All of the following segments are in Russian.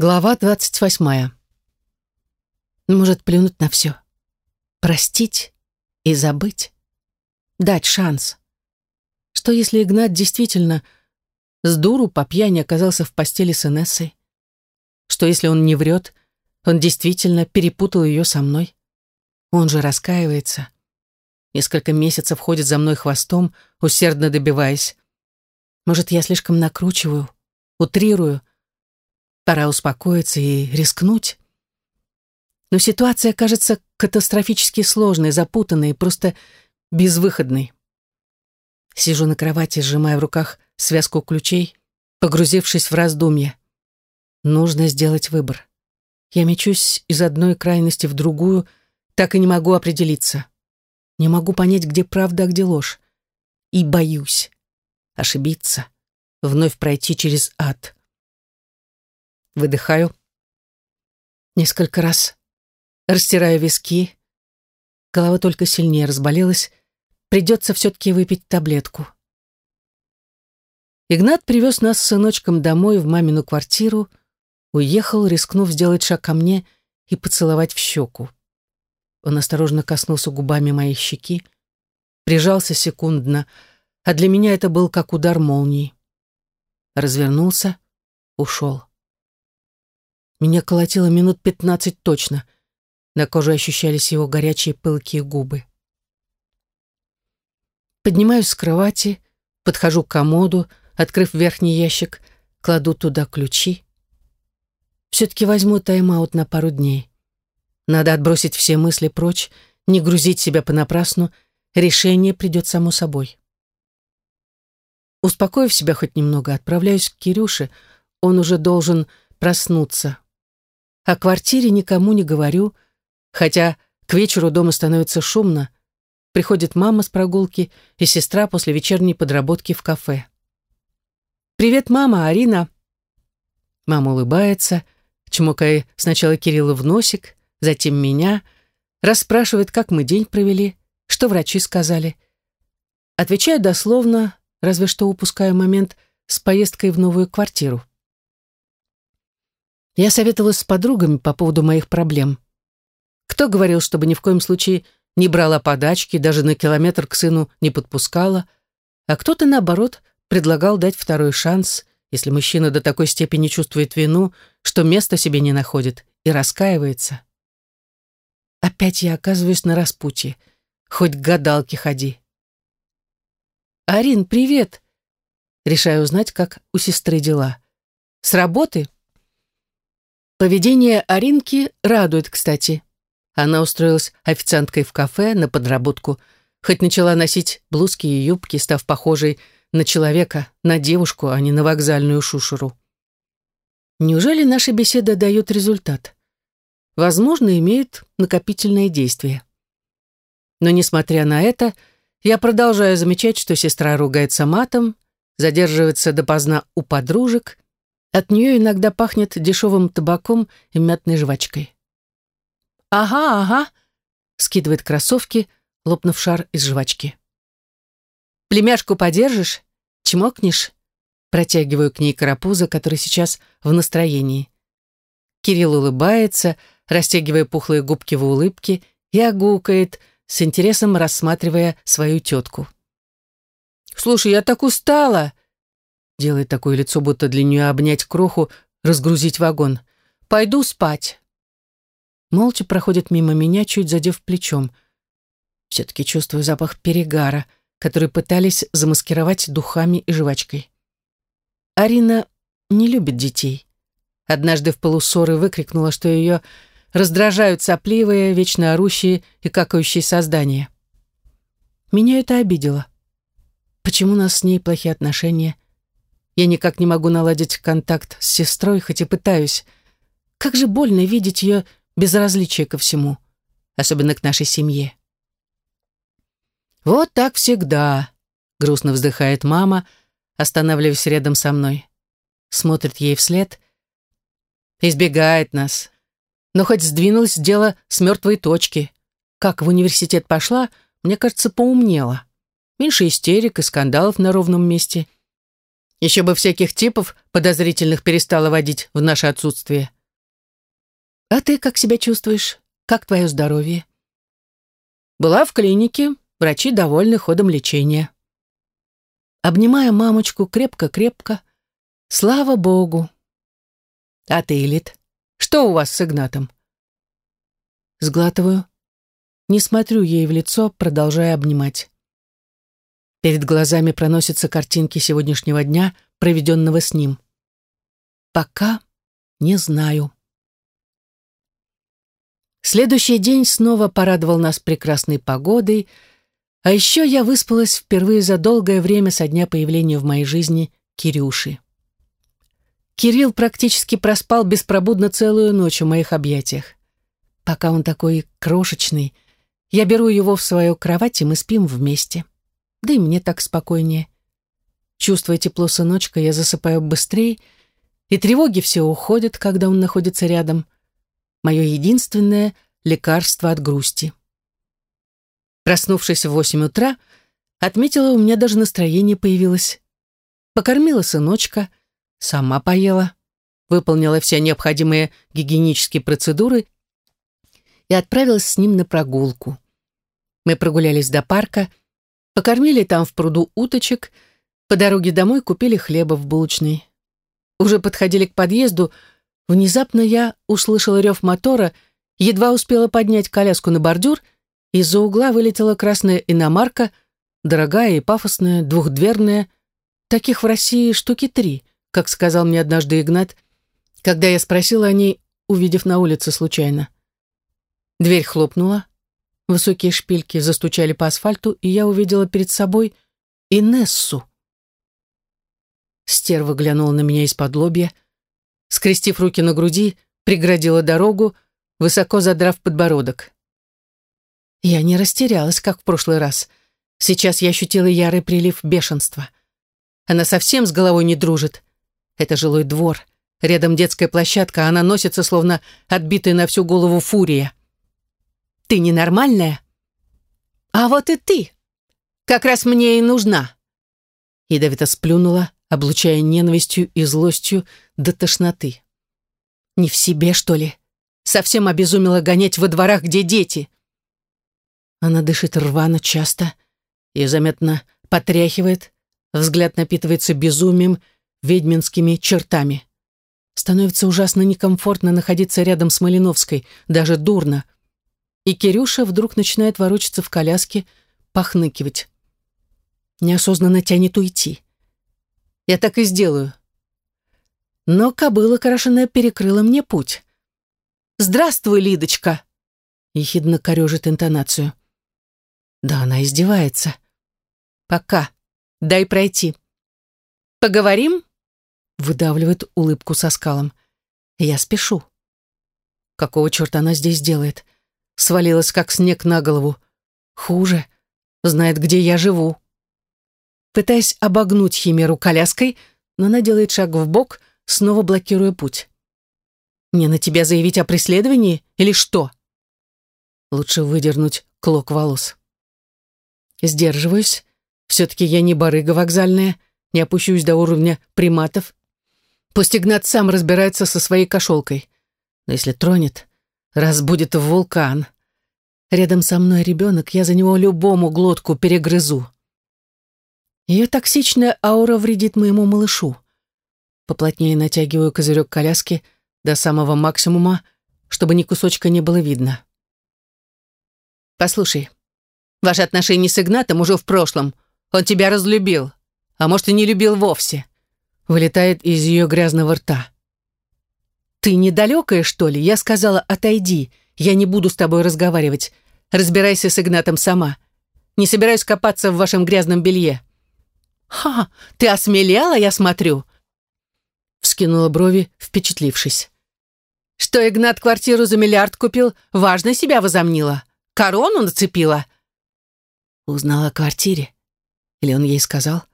Глава двадцать восьмая. Может, плюнуть на все. Простить и забыть. Дать шанс. Что если Игнат действительно с дуру по пьяни оказался в постели с Инессой? Что если он не врет, он действительно перепутал ее со мной? Он же раскаивается. Несколько месяцев ходит за мной хвостом, усердно добиваясь. Может, я слишком накручиваю, утрирую, Пора успокоиться и рискнуть. Но ситуация кажется катастрофически сложной, запутанной, просто безвыходной. Сижу на кровати, сжимая в руках связку ключей, погрузившись в раздумья. Нужно сделать выбор. Я мечусь из одной крайности в другую, так и не могу определиться. Не могу понять, где правда, а где ложь. И боюсь ошибиться, вновь пройти через ад. Выдыхаю. Несколько раз. Растираю виски. Голова только сильнее разболелась. Придется все-таки выпить таблетку. Игнат привез нас с сыночком домой в мамину квартиру, уехал, рискнув сделать шаг ко мне и поцеловать в щеку. Он осторожно коснулся губами моей щеки, прижался секундно, а для меня это был как удар молнии. Развернулся, ушел. Меня колотило минут пятнадцать точно. На коже ощущались его горячие пылкие губы. Поднимаюсь с кровати, подхожу к комоду, открыв верхний ящик, кладу туда ключи. Все-таки возьму тайм-аут на пару дней. Надо отбросить все мысли прочь, не грузить себя понапрасну, решение придет само собой. Успокоив себя хоть немного, отправляюсь к Кирюше, он уже должен проснуться. О квартире никому не говорю, хотя к вечеру дома становится шумно. Приходит мама с прогулки и сестра после вечерней подработки в кафе. «Привет, мама, Арина!» Мама улыбается, чмокая сначала Кирилла в носик, затем меня, расспрашивает, как мы день провели, что врачи сказали. Отвечаю дословно, разве что упускаю момент с поездкой в новую квартиру. Я советовалась с подругами по поводу моих проблем. Кто говорил, чтобы ни в коем случае не брала подачки, даже на километр к сыну не подпускала, а кто-то, наоборот, предлагал дать второй шанс, если мужчина до такой степени чувствует вину, что места себе не находит и раскаивается. Опять я оказываюсь на распутье. Хоть к гадалке ходи. «Арин, привет!» Решаю узнать, как у сестры дела. «С работы?» Поведение Аринки радует, кстати. Она устроилась официанткой в кафе на подработку, хоть начала носить блузки и юбки, став похожей на человека, на девушку, а не на вокзальную шушеру. Неужели наша беседа дает результат? Возможно, имеет накопительное действие. Но, несмотря на это, я продолжаю замечать, что сестра ругается матом, задерживается допоздна у подружек от нее иногда пахнет дешевым табаком и мятной жвачкой. «Ага, ага», — скидывает кроссовки, лопнув шар из жвачки. «Племяшку подержишь? Чмокнешь?» Протягиваю к ней карапуза, который сейчас в настроении. Кирилл улыбается, растягивая пухлые губки в улыбке, и огукает, с интересом рассматривая свою тетку. «Слушай, я так устала!» Делает такое лицо, будто для нее обнять кроху, разгрузить вагон. «Пойду спать». Молча проходит мимо меня, чуть задев плечом. Все-таки чувствую запах перегара, который пытались замаскировать духами и жвачкой. Арина не любит детей. Однажды в полуссоры выкрикнула, что ее раздражают сопливые, вечно орущие и какающие создания. Меня это обидело. Почему у нас с ней плохие отношения? Я никак не могу наладить контакт с сестрой, хоть и пытаюсь. Как же больно видеть ее безразличие ко всему, особенно к нашей семье. «Вот так всегда», — грустно вздыхает мама, останавливаясь рядом со мной. Смотрит ей вслед. Избегает нас. Но хоть сдвинулось дело с мертвой точки. Как в университет пошла, мне кажется, поумнела. Меньше истерик и скандалов на ровном месте — Еще бы всяких типов подозрительных перестала водить в наше отсутствие. А ты как себя чувствуешь? Как твое здоровье? Была в клинике, врачи довольны ходом лечения. Обнимая мамочку крепко-крепко, слава богу. А ты, Элит, что у вас с Игнатом? Сглатываю, не смотрю ей в лицо, продолжая обнимать. Перед глазами проносятся картинки сегодняшнего дня, проведенного с ним. Пока не знаю. Следующий день снова порадовал нас прекрасной погодой, а еще я выспалась впервые за долгое время со дня появления в моей жизни Кирюши. Кирилл практически проспал беспробудно целую ночь в моих объятиях. Пока он такой крошечный, я беру его в свою кровать, и мы спим вместе. Да и мне так спокойнее. Чувствуя тепло сыночка, я засыпаю быстрее, и тревоги все уходят, когда он находится рядом. Мое единственное лекарство от грусти. Проснувшись в восемь утра, отметила, у меня даже настроение появилось. Покормила сыночка, сама поела, выполнила все необходимые гигиенические процедуры и отправилась с ним на прогулку. Мы прогулялись до парка, покормили там в пруду уточек, по дороге домой купили хлеба в булочной. Уже подходили к подъезду, внезапно я услышала рев мотора, едва успела поднять коляску на бордюр, из-за угла вылетела красная иномарка, дорогая и пафосная, двухдверная. Таких в России штуки три, как сказал мне однажды Игнат, когда я спросила о ней, увидев на улице случайно. Дверь хлопнула, высокие шпильки застучали по асфальту, и я увидела перед собой Инессу. Стерва глянула на меня из-под лобья, скрестив руки на груди, преградила дорогу, высоко задрав подбородок. Я не растерялась, как в прошлый раз. Сейчас я ощутила ярый прилив бешенства. Она совсем с головой не дружит. Это жилой двор. Рядом детская площадка, а она носится, словно отбитая на всю голову фурия. Ты ненормальная? А вот и ты. Как раз мне и нужна. Ядовито сплюнула, облучая ненавистью и злостью до тошноты. Не в себе, что ли? Совсем обезумела гонять во дворах, где дети. Она дышит рвано часто и заметно потряхивает, взгляд напитывается безумием, ведьминскими чертами. Становится ужасно некомфортно находиться рядом с Малиновской, даже дурно — и Кирюша вдруг начинает ворочаться в коляске, похныкивать. Неосознанно тянет уйти. Я так и сделаю. Но кобыла крашеная перекрыла мне путь. «Здравствуй, Лидочка!» Ехидно корежит интонацию. Да, она издевается. «Пока. Дай пройти». «Поговорим?» Выдавливает улыбку со скалом. Я спешу. Какого черта она здесь делает? Свалилась как снег на голову. Хуже. Знает, где я живу. Пытаясь обогнуть химеру коляской, но она делает шаг в бок, снова блокируя путь. «Мне на тебя заявить о преследовании или что?» Лучше выдернуть клок волос. Сдерживаюсь. Все-таки я не барыга вокзальная, не опущусь до уровня приматов. Пусть Игнат сам разбирается со своей кошелкой. Но если тронет, разбудит вулкан. Рядом со мной ребенок, я за него любому глотку перегрызу. Ее токсичная аура вредит моему малышу. Поплотнее натягиваю козырек коляски до самого максимума, чтобы ни кусочка не было видно. «Послушай, ваши отношения с Игнатом уже в прошлом. Он тебя разлюбил, а может и не любил вовсе», вылетает из ее грязного рта. «Ты недалекая, что ли? Я сказала, отойди. Я не буду с тобой разговаривать. Разбирайся с Игнатом сама. Не собираюсь копаться в вашем грязном белье». «Ха, ты осмелела, я смотрю?» Вскинула брови, впечатлившись. «Что Игнат квартиру за миллиард купил, важно себя возомнила. Корону нацепила». Узнала о квартире. Или он ей сказал?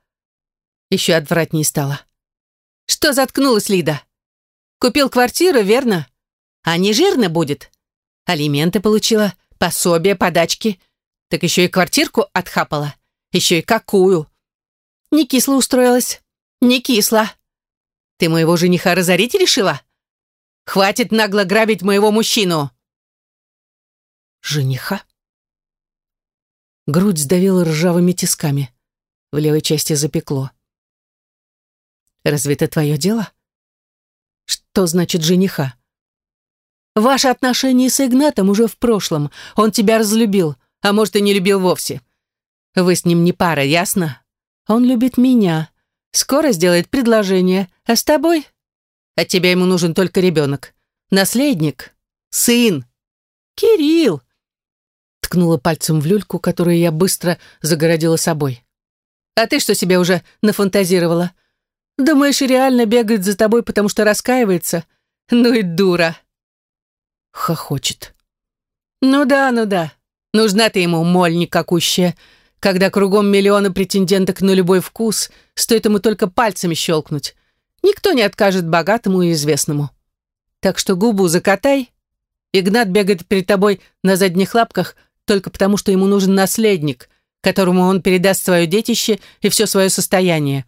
Еще отвратнее стало. «Что заткнулась, Лида?» Купил квартиру, верно? А не жирно будет? Алименты получила, пособие, подачки. Так еще и квартирку отхапала. Еще и какую. Не кисло устроилась. «Не кисло. Ты моего жениха разорить решила? Хватит нагло грабить моего мужчину!» «Жениха?» Грудь сдавила ржавыми тисками. В левой части запекло. «Разве это твое дело?» «Что значит жениха?» «Ваши отношения с Игнатом уже в прошлом. Он тебя разлюбил, а может, и не любил вовсе. Вы с ним не пара, ясно? Он любит меня. Скоро сделает предложение. А с тобой? От тебя ему нужен только ребенок. Наследник. Сын. Кирилл ткнула пальцем в люльку, которую я быстро загородила собой. «А ты что себе уже нафантазировала? Думаешь, реально бегает за тобой, потому что раскаивается? Ну и дура!» Хохочет. «Ну да, ну да. Нужна ты ему, моль никакущая. Когда кругом миллионы претенденток на любой вкус, стоит ему только пальцами щелкнуть. Никто не откажет богатому и известному. Так что губу закатай. Игнат бегает перед тобой на задних лапках, только потому, что ему нужен наследник, которому он передаст свое детище и все свое состояние.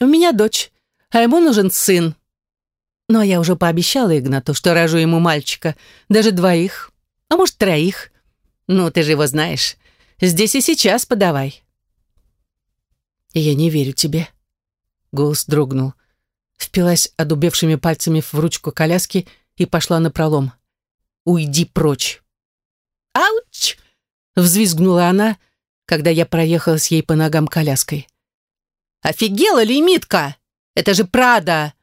У меня дочь, а ему нужен сын. Но я уже пообещала Игнату, что рожу ему мальчика, даже двоих, а может, троих. Ну, ты же его знаешь. Здесь и сейчас подавай. Я не верю тебе. Голос дрогнул. Впилась одубевшими пальцами в ручку коляски и пошла на пролом. «Уйди прочь!» «Ауч!» — взвизгнула она, когда я проехалась ей по ногам коляской. «Офигела ли, Митка? Это же Прада!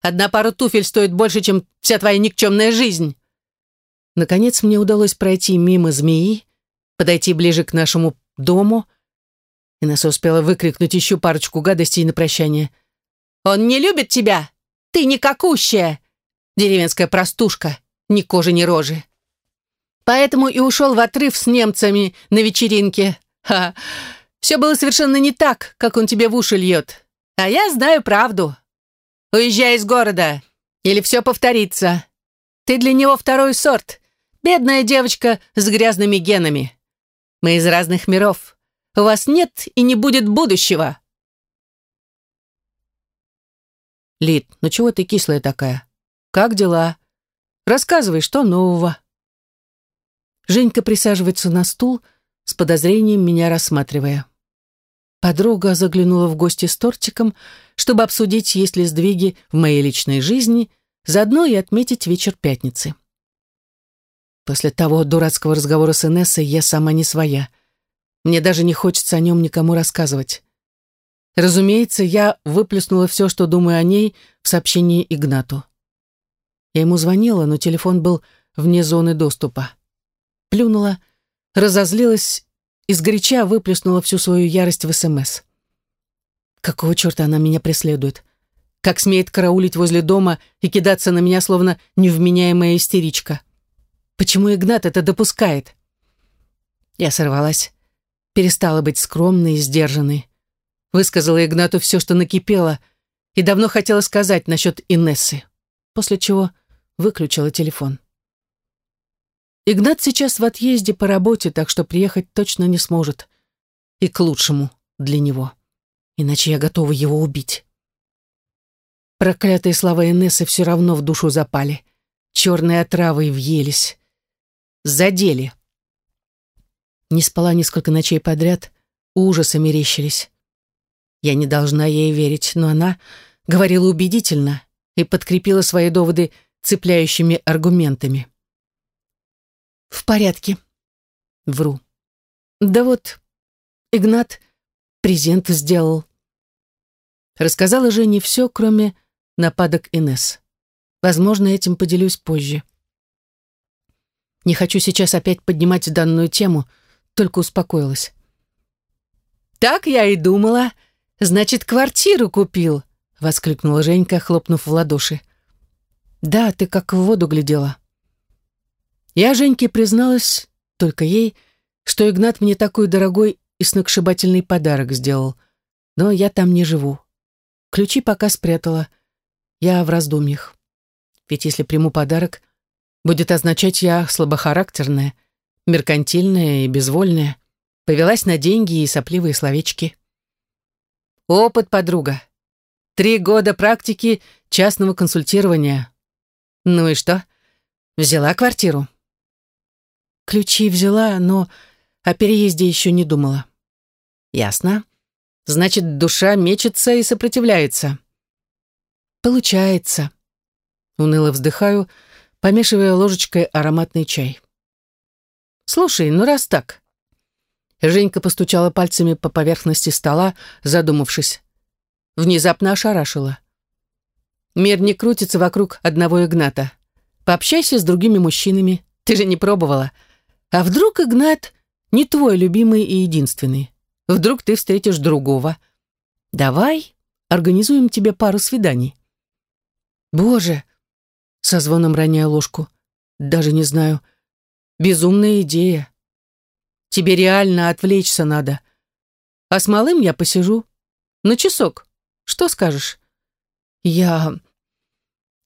Одна пара туфель стоит больше, чем вся твоя никчемная жизнь!» Наконец мне удалось пройти мимо змеи, подойти ближе к нашему дому. Инесса успела выкрикнуть еще парочку гадостей на прощание. «Он не любит тебя! Ты никакущая! Деревенская простушка, ни кожи, ни рожи!» Поэтому и ушел в отрыв с немцами на вечеринке. Ха, все было совершенно не так, как он тебе в уши льет. А я знаю правду. Уезжай из города, или все повторится. Ты для него второй сорт. Бедная девочка с грязными генами. Мы из разных миров. У вас нет и не будет будущего. Лид, ну чего ты кислая такая? Как дела? Рассказывай, что нового? Женька присаживается на стул, с подозрением меня рассматривая. Подруга заглянула в гости с тортиком, чтобы обсудить, есть ли сдвиги в моей личной жизни, заодно и отметить вечер пятницы. После того дурацкого разговора с Инессой я сама не своя. Мне даже не хочется о нем никому рассказывать. Разумеется, я выплеснула все, что думаю о ней, в сообщении Игнату. Я ему звонила, но телефон был вне зоны доступа плюнула, разозлилась и сгоряча выплеснула всю свою ярость в СМС. Какого черта она меня преследует? Как смеет караулить возле дома и кидаться на меня, словно невменяемая истеричка? Почему Игнат это допускает? Я сорвалась, перестала быть скромной и сдержанной. Высказала Игнату все, что накипело, и давно хотела сказать насчет Инессы, после чего выключила телефон. Игнат сейчас в отъезде по работе, так что приехать точно не сможет. И к лучшему для него. Иначе я готова его убить. Проклятые слова Инессы все равно в душу запали. Черные отравы въелись. Задели. Не спала несколько ночей подряд, ужасы мерещились. Я не должна ей верить, но она говорила убедительно и подкрепила свои доводы цепляющими аргументами. В порядке. Вру. Да вот, Игнат презент сделал. Рассказала Жене все, кроме нападок Инес. Возможно, этим поделюсь позже. Не хочу сейчас опять поднимать данную тему, только успокоилась. «Так я и думала. Значит, квартиру купил», — воскликнула Женька, хлопнув в ладоши. «Да, ты как в воду глядела». Я Женьке призналась, только ей, что Игнат мне такой дорогой и сногсшибательный подарок сделал. Но я там не живу. Ключи пока спрятала. Я в раздумьях. Ведь если приму подарок, будет означать я слабохарактерная, меркантильная и безвольная, повелась на деньги и сопливые словечки. Опыт, подруга. Три года практики частного консультирования. Ну и что? Взяла квартиру? Ключи взяла, но о переезде еще не думала. Ясно. Значит, душа мечется и сопротивляется. Получается. Уныло вздыхаю, помешивая ложечкой ароматный чай. Слушай, ну раз так. Женька постучала пальцами по поверхности стола, задумавшись. Внезапно ошарашила. Мир не крутится вокруг одного Игната. Пообщайся с другими мужчинами. Ты же не пробовала. А вдруг Игнат не твой любимый и единственный? Вдруг ты встретишь другого? Давай организуем тебе пару свиданий. Боже, со звоном роняя ложку. Даже не знаю. Безумная идея. Тебе реально отвлечься надо. А с малым я посижу. На часок. Что скажешь? Я...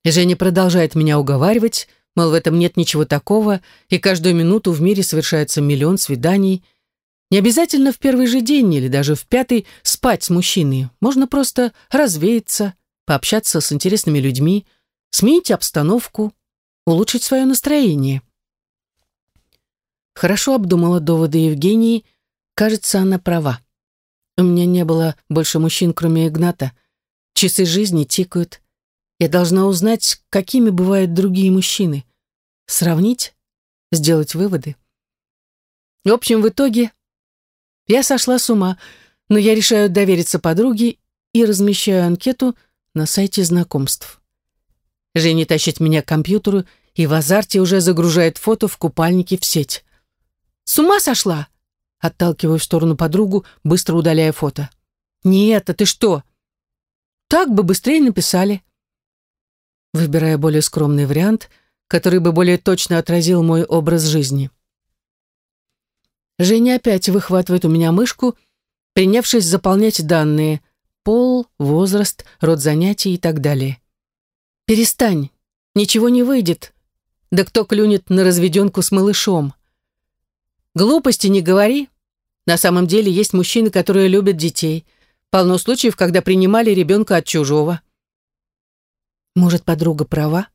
Женя продолжает меня уговаривать, мол, в этом нет ничего такого, и каждую минуту в мире совершается миллион свиданий. Не обязательно в первый же день или даже в пятый спать с мужчиной. Можно просто развеяться, пообщаться с интересными людьми, сменить обстановку, улучшить свое настроение. Хорошо обдумала доводы Евгении. Кажется, она права. У меня не было больше мужчин, кроме Игната. Часы жизни тикают. Я должна узнать, какими бывают другие мужчины. Сравнить, сделать выводы. В общем, в итоге я сошла с ума, но я решаю довериться подруге и размещаю анкету на сайте знакомств. Женя тащит меня к компьютеру и в азарте уже загружает фото в купальнике в сеть. «С ума сошла?» Отталкиваю в сторону подругу, быстро удаляя фото. «Нет, а ты что?» «Так бы быстрее написали». Выбирая более скромный вариант, который бы более точно отразил мой образ жизни. Женя опять выхватывает у меня мышку, принявшись заполнять данные пол, возраст, род занятий и так далее. «Перестань, ничего не выйдет. Да кто клюнет на разведенку с малышом?» Глупости не говори. На самом деле есть мужчины, которые любят детей. Полно случаев, когда принимали ребенка от чужого. Может, подруга права?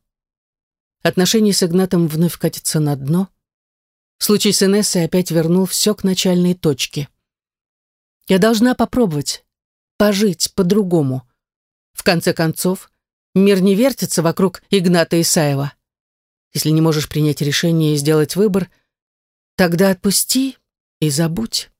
Отношения с Игнатом вновь катятся на дно. Случай с Инессой опять вернул все к начальной точке. Я должна попробовать, пожить по-другому. В конце концов, мир не вертится вокруг Игната Исаева. Если не можешь принять решение и сделать выбор — Тогда отпусти и забудь.